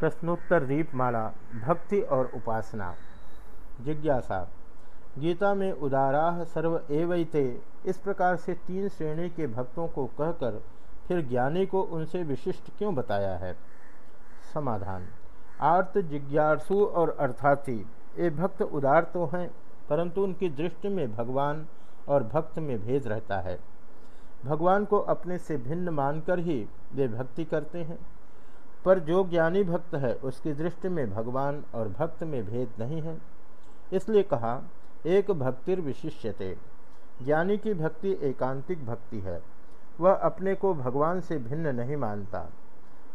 प्रश्नोत्तर दीपमाला भक्ति और उपासना। जिज्ञासा, गीता में उदाराह सर्व एवैते, इस प्रकार से तीन श्रेणी के भक्तों को कहकर फिर ज्ञानी को उनसे विशिष्ट क्यों बताया है? समाधान, आर्त जिज्ञासु और अर्थार्थी, ये भक्त उदार तो हैं, परंतु उनकी दृष्टि में भगवान और भक्त में भेद रहता है। भगवान को अपने से भिन्न मानकर ही वे भक्ति करते हैं। पर जो ज्ञानी भक्त है, उसकी दृष्टि में भगवान और भक्त में भेद नहीं है। इसलिए कहा, एक भक्तिर विशिष्यते। ज्ञानी की भक्ति एकांतिक भक्ति है। वह अपने को भगवान से भिन्न नहीं मानता।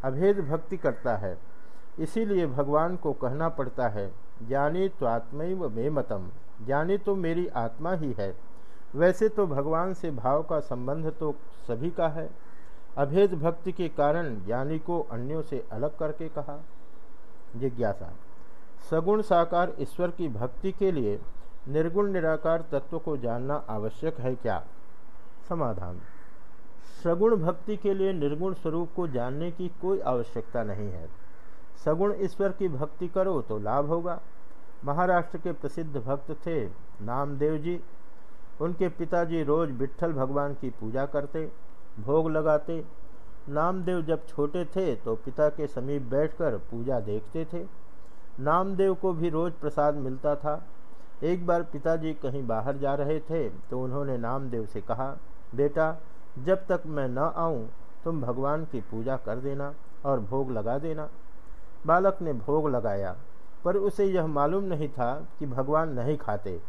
अभेद भक्ति करता है। इसीलिए भगवान को कहना पड़ता है, ज्ञानी तो त्वात्मैव मे मतम। ज्ञानी तो मेरी आत्मा ही है। वैसे तो भगवान से भाव का संबंध तो सभी का है। अभेद भक्ति के कारण ज्ञानी को अन्यों से अलग करके कहा। जिज्ञासा। सगुण साकार ईश्वर की भक्ति के लिए निर्गुण निराकार तत्व को जानना आवश्यक है क्या? समाधान। सगुण भक्ति के लिए निर्गुण स्वरूप को जानने की कोई आवश्यकता नहीं है। सगुण ईश्वर की भक्ति करो तो लाभ होगा। महाराष्ट्र के प्रसिद्ध भक्त थे नामदेव जी। उनके पिताजी रोज विट्ठल भगवान की पूजा करते। भोग लगाते। नामदेव जब छोटे थे तो पिता के समीप बैठकर पूजा देखते थे। नामदेव को भी रोज प्रसाद मिलता था। एक बार पिताजी कहीं बाहर जा रहे थे तो उन्होंने नामदेव से कहा, बेटा, जब तक मैं न आऊँ, तुम भगवान की पूजा कर देना और भोग लगा देना। बालक ने भोग लगाया, पर उसे यह मालूम नहीं था कि भगवान नहीं खाते।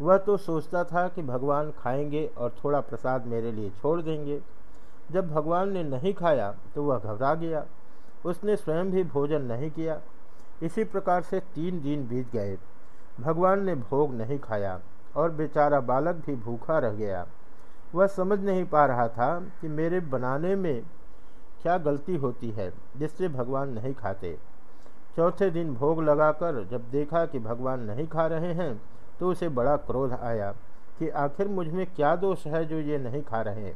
वह तो सोचता था कि भगवान खाएँगे और थोड़ा प्रसाद मेरे लिए छोड़ देंगे। जब भगवान ने नहीं खाया तो वह घबरा गया। उसने स्वयं भी भोजन नहीं किया। इसी प्रकार से तीन दिन बीत गए। भगवान ने भोग नहीं खाया और बेचारा बालक भी भूखा रह गया। वह समझ नहीं पा रहा था कि मेरे बनाने में क्या गलती होती है, जिससे भगवान नहीं खाते। चौथे दिन भोग लगाकर जब देखा कि भगवान नहीं खा रहे हैं तो उसे बड़ा क्रोध आया कि आखिर मुझमें क्या दोष है जो ये नहीं खा रहे?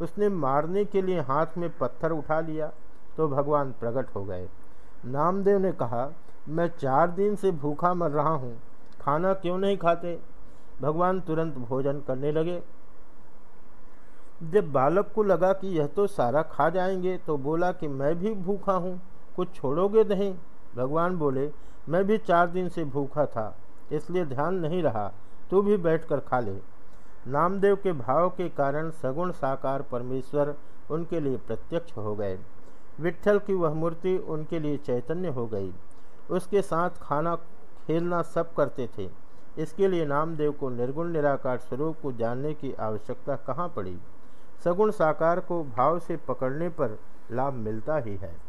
उसने मारने के लिए हाथ में पत्थर उठा लिया तो भगवान प्रकट हो गए। नामदेव ने कहा, मैं चार दिन से भूखा मर रहा हूँ, खाना क्यों नहीं खाते? भगवान तुरंत भोजन करने लगे। जब बालक को लगा कि यह तो सारा खा जाएँगे तो बोला कि मैं भी भूखा हूँ, कुछ छोड़ोगे नहीं? भगवान बोले, मैं भी चार दिन से भूखा था, इसलिए ध्यान नहीं रहा, तू भी बैठकर खा ले। नामदेव के भाव के कारण सगुण साकार परमेश्वर उनके लिए प्रत्यक्ष हो गए। विठल की वह मूर्ति उनके लिए चैतन्य हो गई। उसके साथ खाना खेलना सब करते थे। इसके लिए नामदेव को निर्गुण निराकार स्वरूप को जानने की आवश्यकता कहाँ पड़ी? सगुण साकार को भाव से पकड़ने पर लाभ मिलता ही है।